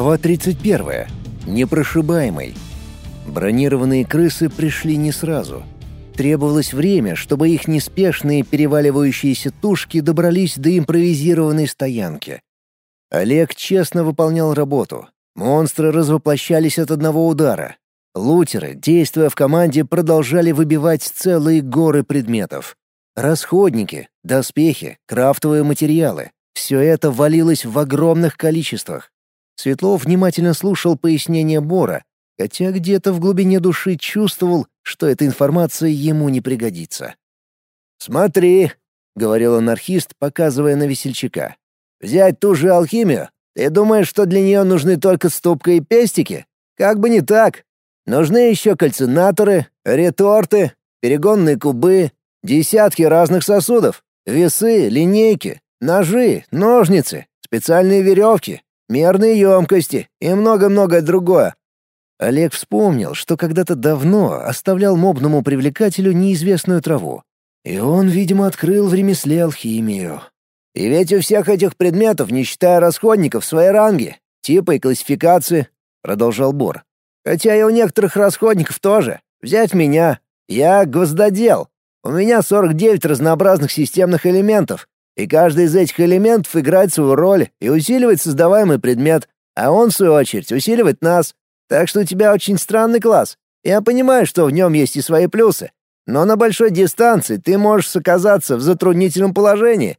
Глава 31. Непрошибаемый. Бронированные крысы пришли не сразу. Требовалось время, чтобы их неспешные переваливающиеся тушки добрались до импровизированной стоянки. Олег честно выполнял работу. Монстры развоплощались от одного удара. Лутеры, действуя в команде, продолжали выбивать целые горы предметов. Расходники, доспехи, крафтовые материалы — все это валилось в огромных количествах. Светлов внимательно слушал пояснения Бора, хотя где-то в глубине души чувствовал, что эта информация ему не пригодится. «Смотри», — говорил анархист, показывая на весельчака. «Взять ту же алхимию? Ты думаешь, что для нее нужны только ступка и пестики? Как бы не так. Нужны еще кальцинаторы, реторты, перегонные кубы, десятки разных сосудов, весы, линейки, ножи, ножницы, специальные веревки, мерные емкости и много-много другое. Олег вспомнил, что когда-то давно оставлял мобному привлекателю неизвестную траву. И он, видимо, открыл в ремесле алхимию. И ведь у всех этих предметов, не считая расходников, свои ранги, типы и классификации, — продолжал Бор. Хотя и у некоторых расходников тоже. Взять меня. Я гвоздодел. У меня 49 разнообразных системных элементов, и каждый из этих элементов играет свою роль и усиливает создаваемый предмет, а он, в свою очередь, усиливает нас. Так что у тебя очень странный класс. Я понимаю, что в нем есть и свои плюсы, но на большой дистанции ты можешь оказаться в затруднительном положении.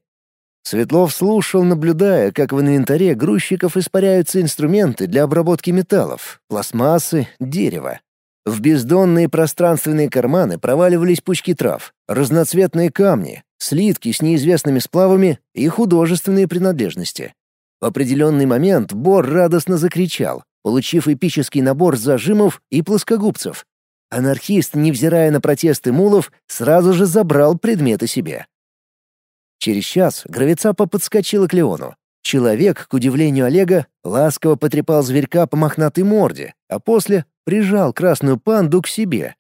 Светлов слушал, наблюдая, как в инвентаре грузчиков испаряются инструменты для обработки металлов, пластмассы, дерева. В бездонные пространственные карманы проваливались пучки трав, разноцветные камни, слитки с неизвестными сплавами и художественные принадлежности. В определенный момент Бор радостно закричал, получив эпический набор зажимов и плоскогубцев. Анархист, невзирая на протесты мулов, сразу же забрал предметы себе. Через час гравицапа подскочила к Леону. Человек, к удивлению Олега, ласково потрепал зверька по мохнатой морде, а после прижал красную панду к себе.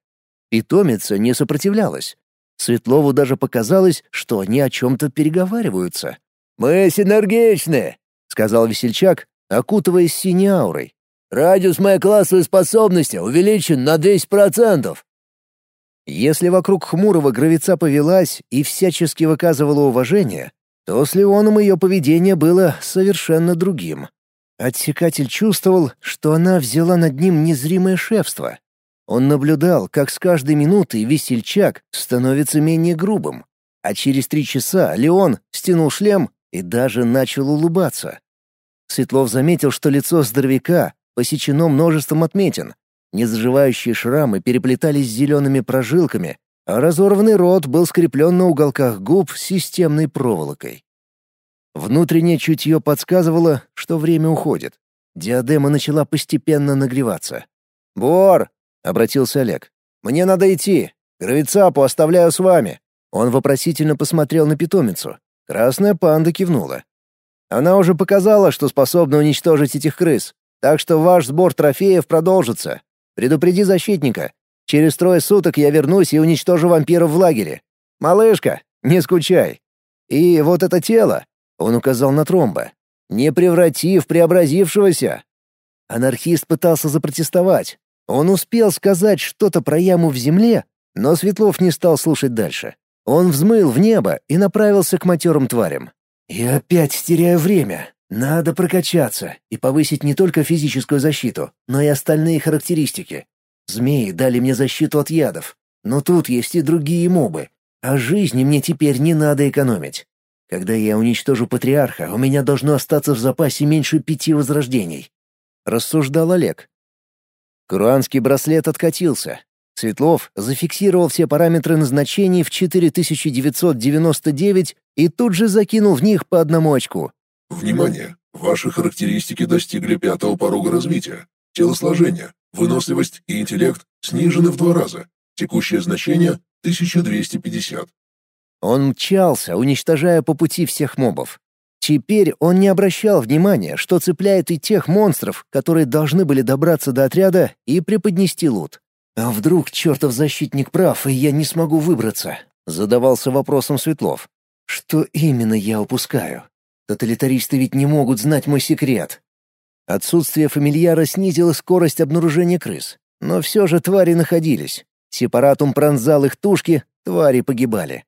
Питомица не сопротивлялась. Светлову даже показалось, что они о чем-то переговариваются. «Мы синергичны», — сказал весельчак, окутываясь синей аурой. «Радиус моей классовой способности увеличен на 10%. Если вокруг Хмурого гравица повелась и всячески выказывала уважение, то с Леоном ее поведение было совершенно другим. Отсекатель чувствовал, что она взяла над ним незримое шефство. Он наблюдал, как с каждой минутой весельчак становится менее грубым, а через три часа Леон стянул шлем и даже начал улыбаться. Светлов заметил, что лицо здоровяка посечено множеством отметин. Незаживающие шрамы переплетались с зелеными прожилками, а разорванный рот был скреплен на уголках губ системной проволокой. Внутреннее чутье подсказывало, что время уходит. Диадема начала постепенно нагреваться. «Бор!» — обратился Олег. «Мне надо идти. Гравицапу оставляю с вами». Он вопросительно посмотрел на питомицу. Красная панда кивнула. «Она уже показала, что способна уничтожить этих крыс, так что ваш сбор трофеев продолжится. Предупреди защитника. Через трое суток я вернусь и уничтожу вампиров в лагере. Малышка, не скучай. И вот это тело, он указал на тромба. «Не преврати в преобразившегося!» Анархист пытался запротестовать. Он успел сказать что-то про яму в земле, но Светлов не стал слушать дальше. Он взмыл в небо и направился к матерым тварям. «Я опять теряю время. Надо прокачаться и повысить не только физическую защиту, но и остальные характеристики. Змеи дали мне защиту от ядов, но тут есть и другие мобы, а жизни мне теперь не надо экономить. Когда я уничтожу патриарха, у меня должно остаться в запасе меньше пяти возрождений. Рассуждал Олег. Куранский браслет откатился. Светлов зафиксировал все параметры назначений в 4999 и тут же закинул в них по одному очку. Внимание! Ваши характеристики достигли пятого порога развития. Телосложение, выносливость и интеллект снижены в два раза. Текущее значение — 1250. Он мчался, уничтожая по пути всех мобов. Теперь он не обращал внимания, что цепляет и тех монстров, которые должны были добраться до отряда и преподнести лут. «А вдруг чертов защитник прав, и я не смогу выбраться?» — задавался вопросом Светлов. «Что именно я упускаю? Тоталитаристы ведь не могут знать мой секрет». Отсутствие фамильяра снизило скорость обнаружения крыс. Но все же твари находились. Сепаратум пронзал их тушки, твари погибали.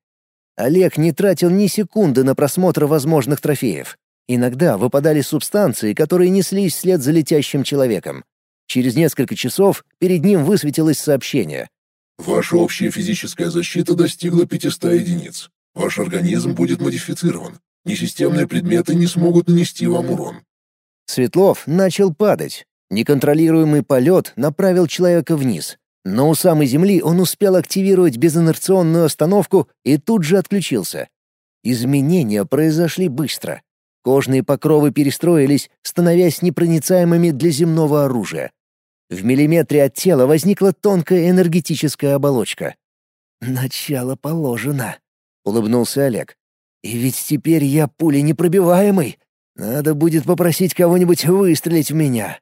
Олег не тратил ни секунды на просмотр возможных трофеев. Иногда выпадали субстанции, которые неслись вслед за летящим человеком. Через несколько часов перед ним высветилось сообщение. «Ваша общая физическая защита достигла 500 единиц. Ваш организм будет модифицирован. Несистемные предметы не смогут нанести вам урон». Светлов начал падать. Неконтролируемый полет направил человека вниз. Но у самой земли он успел активировать безинерционную остановку и тут же отключился. Изменения произошли быстро. Кожные покровы перестроились, становясь непроницаемыми для земного оружия. В миллиметре от тела возникла тонкая энергетическая оболочка. «Начало положено», — улыбнулся Олег. «И ведь теперь я пули непробиваемый. Надо будет попросить кого-нибудь выстрелить в меня».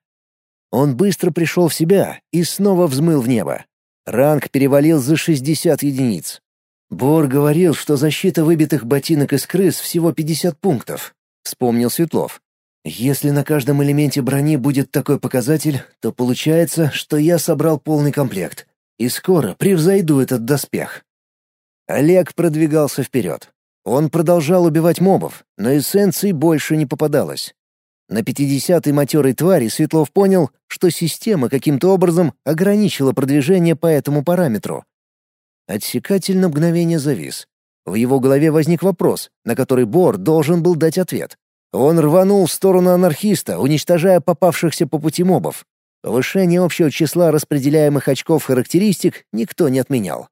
Он быстро пришел в себя и снова взмыл в небо. Ранг перевалил за 60 единиц. Бор говорил, что защита выбитых ботинок из крыс всего 50 пунктов. Вспомнил Светлов. Если на каждом элементе брони будет такой показатель, то получается, что я собрал полный комплект. И скоро превзойду этот доспех. Олег продвигался вперед. Он продолжал убивать мобов, но эссенций больше не попадалось. На пятидесятой матерой твари Светлов понял, что система каким-то образом ограничила продвижение по этому параметру. Отсекатель на мгновение завис. В его голове возник вопрос, на который Бор должен был дать ответ. Он рванул в сторону анархиста, уничтожая попавшихся по пути мобов. Повышение общего числа распределяемых очков характеристик никто не отменял.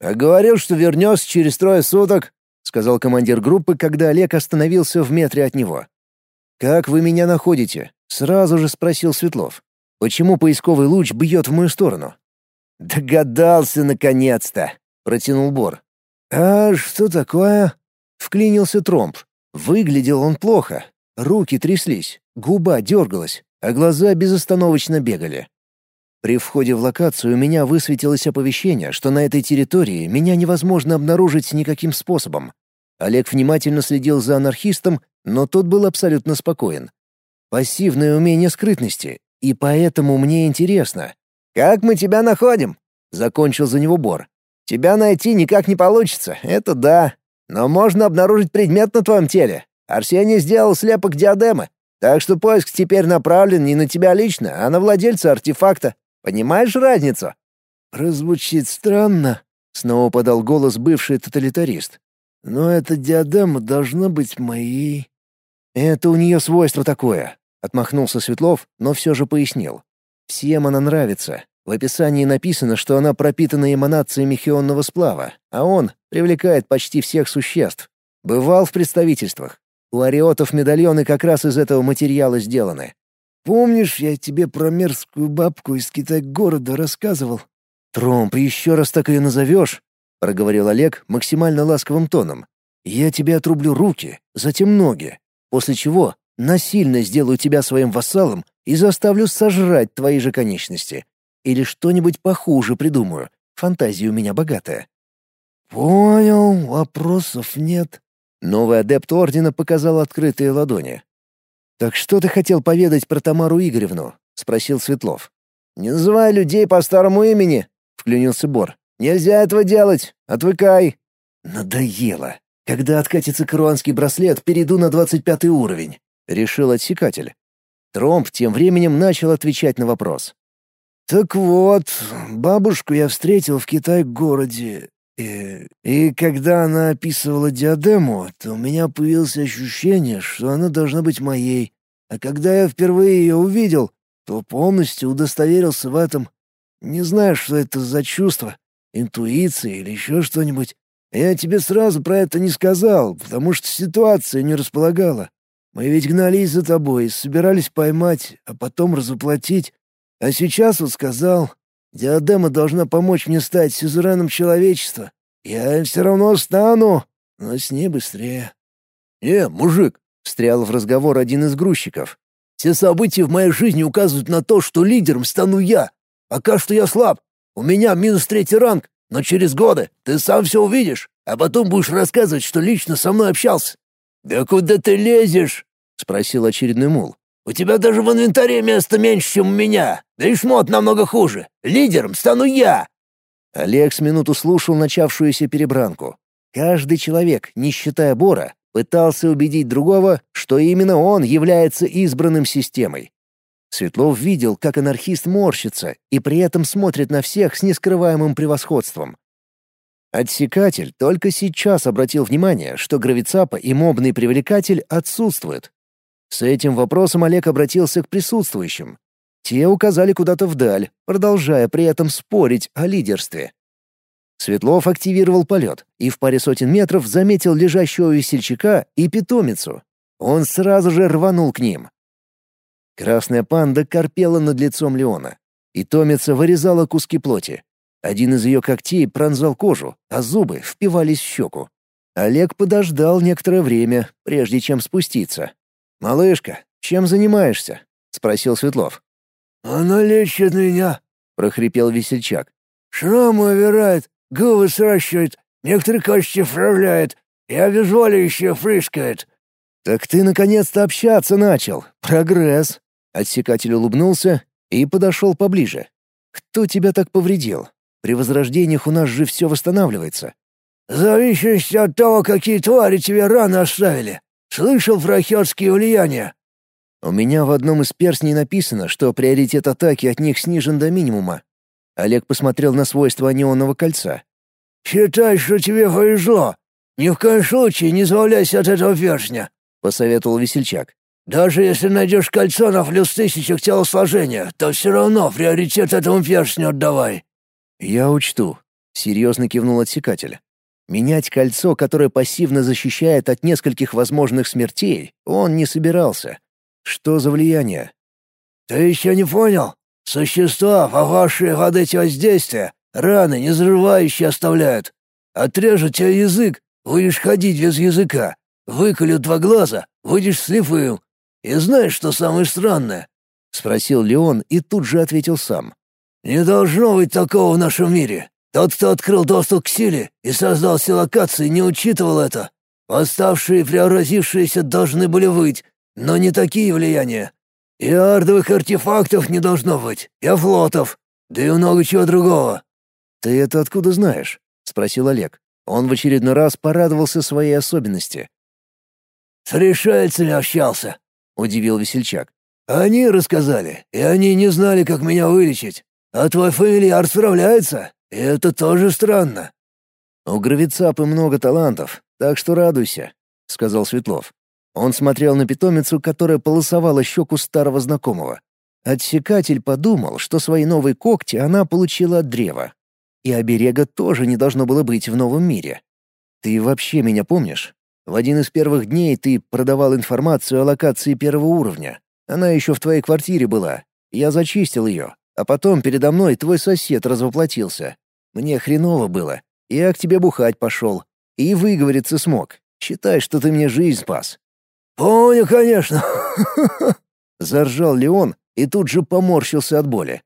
«А говорил, что вернется через трое суток», — сказал командир группы, когда Олег остановился в метре от него. «Как вы меня находите?» — сразу же спросил Светлов. «Почему поисковый луч бьет в мою сторону?» «Догадался, наконец-то!» — протянул Бор. «А что такое?» — вклинился Тромп. Выглядел он плохо. Руки тряслись, губа дергалась, а глаза безостановочно бегали. При входе в локацию у меня высветилось оповещение, что на этой территории меня невозможно обнаружить никаким способом. Олег внимательно следил за анархистом, но тот был абсолютно спокоен. Пассивное умение скрытности, и поэтому мне интересно. «Как мы тебя находим?» — закончил за него Бор. «Тебя найти никак не получится, это да. Но можно обнаружить предмет на твоем теле. Арсений сделал слепок диадемы, так что поиск теперь направлен не на тебя лично, а на владельца артефакта. Понимаешь разницу?» «Прозвучит странно», — снова подал голос бывший тоталитарист. Но эта диадема должна быть моей. Это у нее свойство такое, отмахнулся Светлов, но все же пояснил. Всем она нравится. В описании написано, что она пропитана эманациями хионного сплава, а он привлекает почти всех существ. Бывал в представительствах. У ариотов медальоны как раз из этого материала сделаны. Помнишь, я тебе про мерзкую бабку из Китай-города рассказывал? Тромп, еще раз так ее назовешь, — проговорил Олег максимально ласковым тоном. «Я тебе отрублю руки, затем ноги, после чего насильно сделаю тебя своим вассалом и заставлю сожрать твои же конечности. Или что-нибудь похуже придумаю. Фантазия у меня богатая». «Понял, вопросов нет». Новый адепт Ордена показал открытые ладони. «Так что ты хотел поведать про Тамару Игоревну?» — спросил Светлов. «Не называй людей по старому имени», — вклинился Бор. Нельзя этого делать! Отвыкай!» «Надоело. Когда откатится каруанский браслет, перейду на двадцать пятый уровень», — решил отсекатель. Тромп тем временем начал отвечать на вопрос. «Так вот, бабушку я встретил в Китай-городе, и, и когда она описывала диадему, то у меня появилось ощущение, что она должна быть моей. А когда я впервые ее увидел, то полностью удостоверился в этом. Не знаю, что это за чувство, интуиция или еще что-нибудь. Я тебе сразу про это не сказал, потому что ситуация не располагала. Мы ведь гнались за тобой, собирались поймать, а потом разоплатить. А сейчас вот сказал, диадема должна помочь мне стать сюзереном человечества. Я все равно стану, но с ней быстрее». «Э, мужик!» — встрял в разговор один из грузчиков. «Все события в моей жизни указывают на то, что лидером стану я. Пока что я слаб, у меня минус третий ранг, но через годы ты сам все увидишь, а потом будешь рассказывать, что лично со мной общался». «Да куда ты лезешь?» — спросил очередной мул. У тебя даже в инвентаре места меньше, чем у меня. Да и шмот намного хуже. Лидером стану я!» Олег с минуту слушал начавшуюся перебранку. Каждый человек, не считая Бора, пытался убедить другого, что именно он является избранным системой. Светлов видел, как анархист морщится и при этом смотрит на всех с нескрываемым превосходством. Отсекатель только сейчас обратил внимание, что гравицапа и мобный привлекатель отсутствуют. С этим вопросом Олег обратился к присутствующим. Те указали куда-то вдаль, продолжая при этом спорить о лидерстве. Светлов активировал полет и в паре сотен метров заметил лежащего весельчака и питомицу. Он сразу же рванул к ним. Красная панда корпела над лицом Леона. Питомица вырезала куски плоти. Один из ее когтей пронзал кожу, а зубы впивались в щеку. Олег подождал некоторое время, прежде чем спуститься. «Малышка, чем занимаешься?» — спросил Светлов. «Она лечит меня», — прохрипел весельчак. «Шрамы убирает, губы сращивает, некоторые кости вправляет и обезволивающее фрыскает». «Так ты наконец-то общаться начал. Прогресс!» Отсекатель улыбнулся и подошел поближе. «Кто тебя так повредил? При возрождениях у нас же все восстанавливается». «Зависит от того, какие твари тебе раны оставили. Слышал про влияния?» «У меня в одном из перстней написано, что приоритет атаки от них снижен до минимума». Олег посмотрел на свойства анионного кольца. «Считай, что тебе повезло. Ни в коем случае не избавляйся от этого перстня», — посоветовал весельчак. «Даже если найдешь кольцо на плюс тысячу к телосложения, то все равно приоритет этому перстню отдавай». «Я учту», — серьезно кивнул отсекатель. Менять кольцо, которое пассивно защищает от нескольких возможных смертей, он не собирался. Что за влияние? «Ты еще не понял? Существа, попавшие в эти воздействия, раны не заживающие оставляют. Отрежут тебе язык, будешь ходить без языка. Выколют два глаза, будешь слепым. И знаешь, что самое странное?» — спросил Леон и тут же ответил сам. «Не должно быть такого в нашем мире. Тот, кто открыл доступ к силе и создал все локации, не учитывал это. Восставшие и преобразившиеся должны были быть, но не такие влияния. И ардовых артефактов не должно быть, и флотов, да и много чего другого». «Ты это откуда знаешь?» — спросил Олег. Он в очередной раз порадовался своей особенности. «С решальцами общался», — удивил весельчак. «Они рассказали, и они не знали, как меня вылечить. А твой фамильяр справляется, и это тоже странно». «У Гравицапы много талантов, так что радуйся», — сказал Светлов. Он смотрел на питомицу, которая полосовала щеку старого знакомого. Отсекатель подумал, что свои новые когти она получила от древа. И оберега тоже не должно было быть в новом мире. «Ты вообще меня помнишь? В один из первых дней ты продавал информацию о локации первого уровня. Она еще в твоей квартире была. Я зачистил ее, а потом передо мной твой сосед развоплотился. Мне хреново было. Я к тебе бухать пошел. И выговориться смог. Считай, что ты мне жизнь спас». «Помню, конечно!» Заржал Леон и тут же поморщился от боли.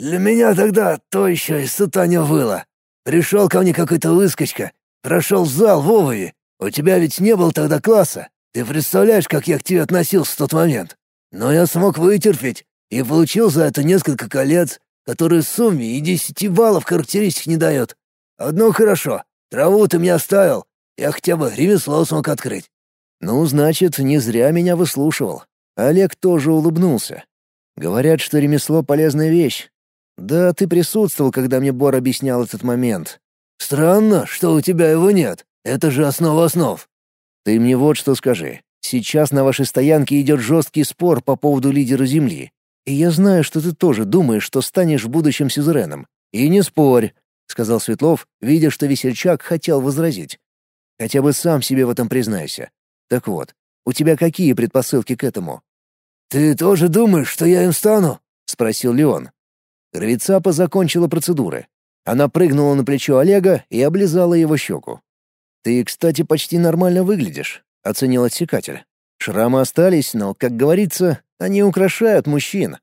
«Для меня тогда то еще испытание было. Пришел ко мне какой-то выскочка, прошел в зал в Овове. У тебя ведь не было тогда класса. Ты представляешь, как я к тебе относился в тот момент? Но я смог вытерпеть и получил за это несколько колец, которые сумме и десяти баллов характеристик не дают. Одно хорошо, траву ты мне оставил, я хотя бы ремесло смог открыть». «Ну, значит, не зря меня выслушивал». Олег тоже улыбнулся. «Говорят, что ремесло — полезная вещь. Да, ты присутствовал, когда мне Бор объяснял этот момент. Странно, что у тебя его нет. Это же основа основ. Ты мне вот что скажи. Сейчас на вашей стоянке идет жесткий спор по поводу лидера Земли. И я знаю, что ты тоже думаешь, что станешь в будущем сюзереном. И не спорь, — сказал Светлов, видя, что весельчак хотел возразить. Хотя бы сам себе в этом признайся. Так вот, у тебя какие предпосылки к этому? «Ты тоже думаешь, что я им стану?» — спросил Леон. Гравицапа закончила процедуры. Она прыгнула на плечо Олега и облизала его щеку. «Ты, кстати, почти нормально выглядишь», — оценил отсекатель. «Шрамы остались, но, как говорится, они украшают мужчин.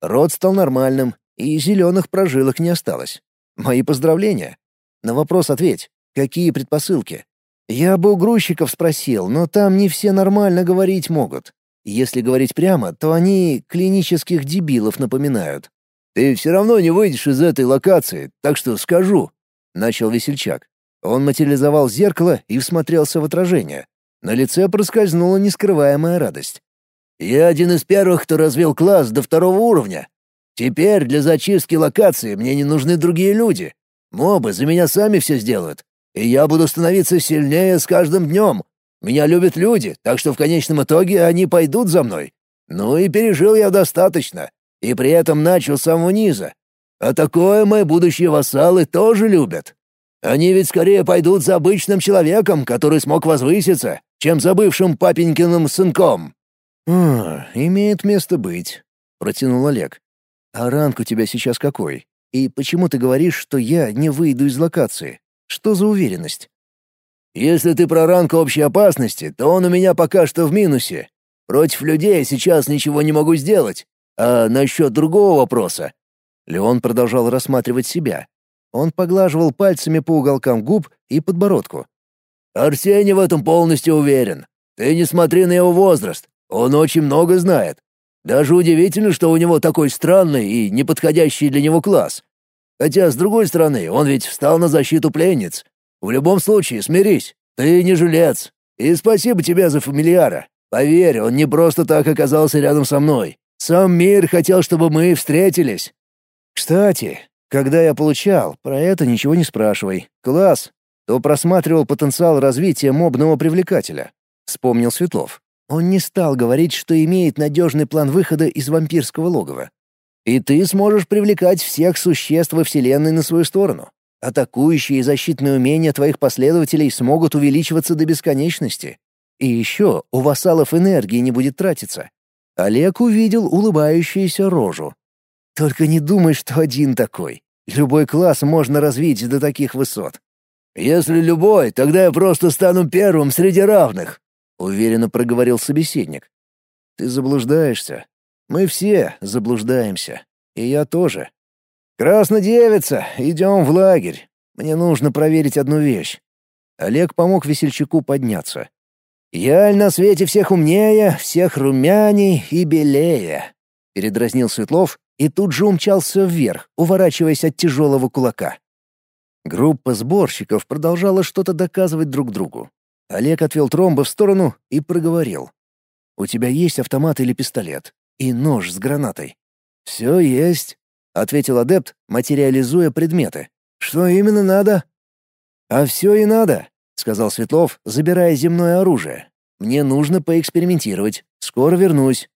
Рот стал нормальным, и зеленых прожилок не осталось. Мои поздравления. На вопрос ответь. Какие предпосылки? Я бы у грузчиков спросил, но там не все нормально говорить могут. Если говорить прямо, то они клинических дебилов напоминают. «Ты все равно не выйдешь из этой локации, так что скажу», — начал весельчак. Он материализовал зеркало и всмотрелся в отражение. На лице проскользнула нескрываемая радость. «Я один из первых, кто развил класс до второго уровня. Теперь для зачистки локации мне не нужны другие люди. Мобы за меня сами все сделают. И я буду становиться сильнее с каждым днем. Меня любят люди, так что в конечном итоге они пойдут за мной. Ну и пережил я достаточно. И при этом начал с самого низа. А такое мои будущие вассалы тоже любят. Они ведь скорее пойдут за обычным человеком, который смог возвыситься, чем за бывшим папенькиным сынком». «А, имеет место быть», — протянул Олег. «А ранг у тебя сейчас какой? И почему ты говоришь, что я не выйду из локации? Что за уверенность?» «Если ты про ранг общей опасности, то он у меня пока что в минусе. Против людей сейчас ничего не могу сделать. А насчет другого вопроса...» Леон продолжал рассматривать себя. Он поглаживал пальцами по уголкам губ и подбородку. «Арсений в этом полностью уверен. Ты не смотри на его возраст. Он очень много знает. Даже удивительно, что у него такой странный и неподходящий для него класс. Хотя, с другой стороны, он ведь встал на защиту пленниц. В любом случае, смирись. Ты не жилец. И спасибо тебе за фамильяра. Поверь, он не просто так оказался рядом со мной. Сам мир хотел, чтобы мы встретились. Кстати, когда я получал, про это ничего не спрашивай. Класс. То просматривал потенциал развития мобного привлекателя. Вспомнил Светлов. Он не стал говорить, что имеет надежный план выхода из вампирского логова. И ты сможешь привлекать всех существ во Вселенной на свою сторону. Атакующие и защитные умения твоих последователей смогут увеличиваться до бесконечности. И еще у вассалов энергии не будет тратиться. Олег увидел улыбающуюся рожу. Только не думай, что один такой. Любой класс можно развить до таких высот. Если любой, тогда я просто стану первым среди равных уверенно проговорил собеседник. Ты заблуждаешься. Мы все заблуждаемся. И я тоже. Краснодевица, идем в лагерь. Мне нужно проверить одну вещь. Олег помог весельчаку подняться. «Яль на свете всех умнее, всех румяней и белее», — передразнил Светлов и тут же умчался вверх, уворачиваясь от тяжелого кулака. Группа сборщиков продолжала что-то доказывать друг другу. Олег отвел тромба в сторону и проговорил. «У тебя есть автомат или пистолет? И нож с гранатой?» «Все есть», — ответил адепт, материализуя предметы. «Что именно надо?» «А все и надо», — сказал Светлов, забирая земное оружие. «Мне нужно поэкспериментировать. Скоро вернусь».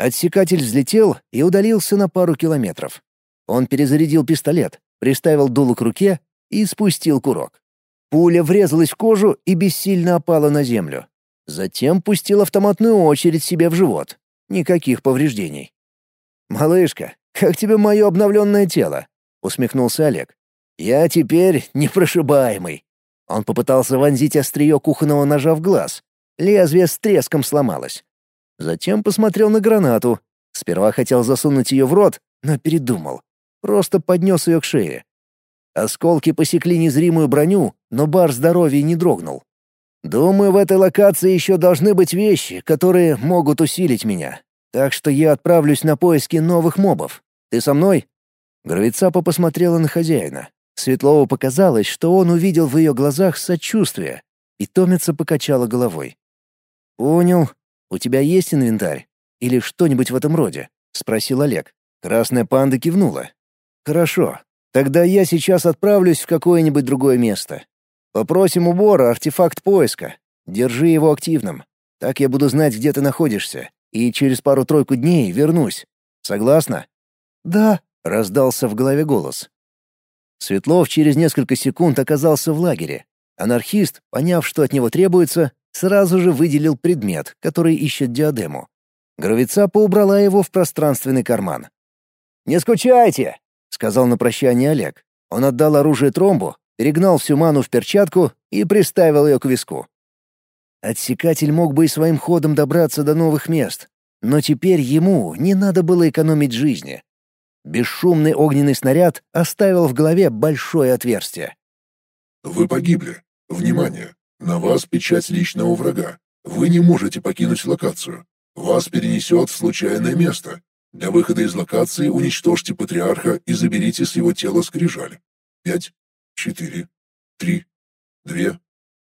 Отсекатель взлетел и удалился на пару километров. Он перезарядил пистолет, приставил дуло к руке и спустил курок. Пуля врезалась в кожу и бессильно опала на землю. Затем пустил автоматную очередь себе в живот. Никаких повреждений. «Малышка, как тебе мое обновленное тело?» — усмехнулся Олег. «Я теперь непрошибаемый». Он попытался вонзить острие кухонного ножа в глаз. Лезвие с треском сломалось. Затем посмотрел на гранату. Сперва хотел засунуть ее в рот, но передумал. Просто поднес ее к шее. Осколки посекли незримую броню, но бар здоровья не дрогнул. Думаю, в этой локации еще должны быть вещи, которые могут усилить меня. Так что я отправлюсь на поиски новых мобов. Ты со мной?» Гравицапа посмотрела на хозяина. Светлову показалось, что он увидел в ее глазах сочувствие, и Томица покачала головой. «Понял. У тебя есть инвентарь? Или что-нибудь в этом роде?» — спросил Олег. Красная панда кивнула. «Хорошо. Тогда я сейчас отправлюсь в какое-нибудь другое место. Попросим у Бора артефакт поиска. Держи его активным. Так я буду знать, где ты находишься. И через пару-тройку дней вернусь. Согласна?» «Да», — раздался в голове голос. Светлов через несколько секунд оказался в лагере. Анархист, поняв, что от него требуется, сразу же выделил предмет, который ищет диадему. Гравицапа убрала его в пространственный карман. «Не скучайте!» — сказал на прощание Олег. Он отдал оружие тромбу, перегнал всю ману в перчатку и приставил ее к виску. Отсекатель мог бы и своим ходом добраться до новых мест, но теперь ему не надо было экономить жизни. Бесшумный огненный снаряд оставил в голове большое отверстие. «Вы погибли. Внимание! На вас печать личного врага. Вы не можете покинуть локацию. Вас перенесет в случайное место. Для выхода из локации уничтожьте патриарха и заберите с его тела скрижаль. Пять, четыре, три, две,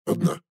одна.